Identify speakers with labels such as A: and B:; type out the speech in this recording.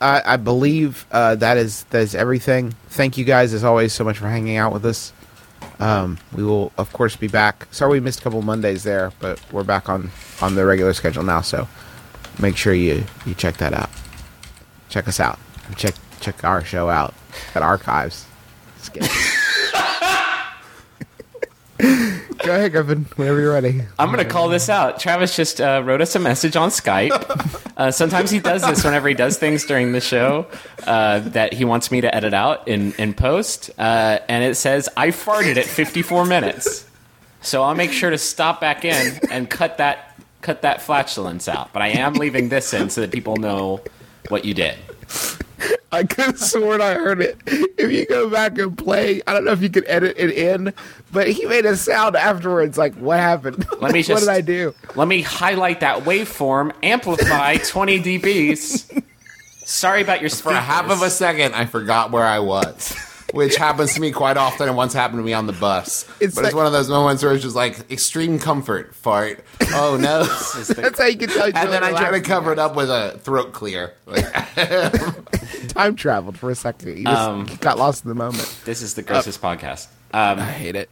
A: I, I believe uh, that is that is everything. Thank you guys as always so much for hanging out with us. Um, we will of course be back. Sorry we missed a couple Mondays there, but we're back on on the regular schedule now. So make sure you you check that out. Check us out. Check check our show out at Archives. Go ahead, Griffin. Whenever you're ready.
B: I'm going to call this out. Travis just uh, wrote us a message on Skype. Uh, sometimes he does this whenever he does things during the show uh, that he wants me to edit out in, in post. Uh, and it says, I farted at 54 minutes. So I'll make sure to stop back in and cut that cut that flatulence out. But I am leaving this in so that people know what you did.
A: I could have sworn I heard it. If you go back and play, I don't know if you could edit it in, but he made a sound afterwards. Like, what happened?
B: Let me just, what
A: did I do?
B: Let me highlight that waveform, amplify 20 dBs. Sorry about your
C: For a half of a second, I forgot where I was, which happens to me quite often, and once happened to me on the bus.
A: It's
C: but
A: like-
C: it's one of those moments where it's just like extreme comfort fart. Oh no!
A: That's how you can tell.
C: and then I try to cover it up with a throat clear. Like,
A: Time traveled for a second. You just
B: Um,
A: got lost in the moment.
B: This is the grossest podcast. Um,
A: I hate it.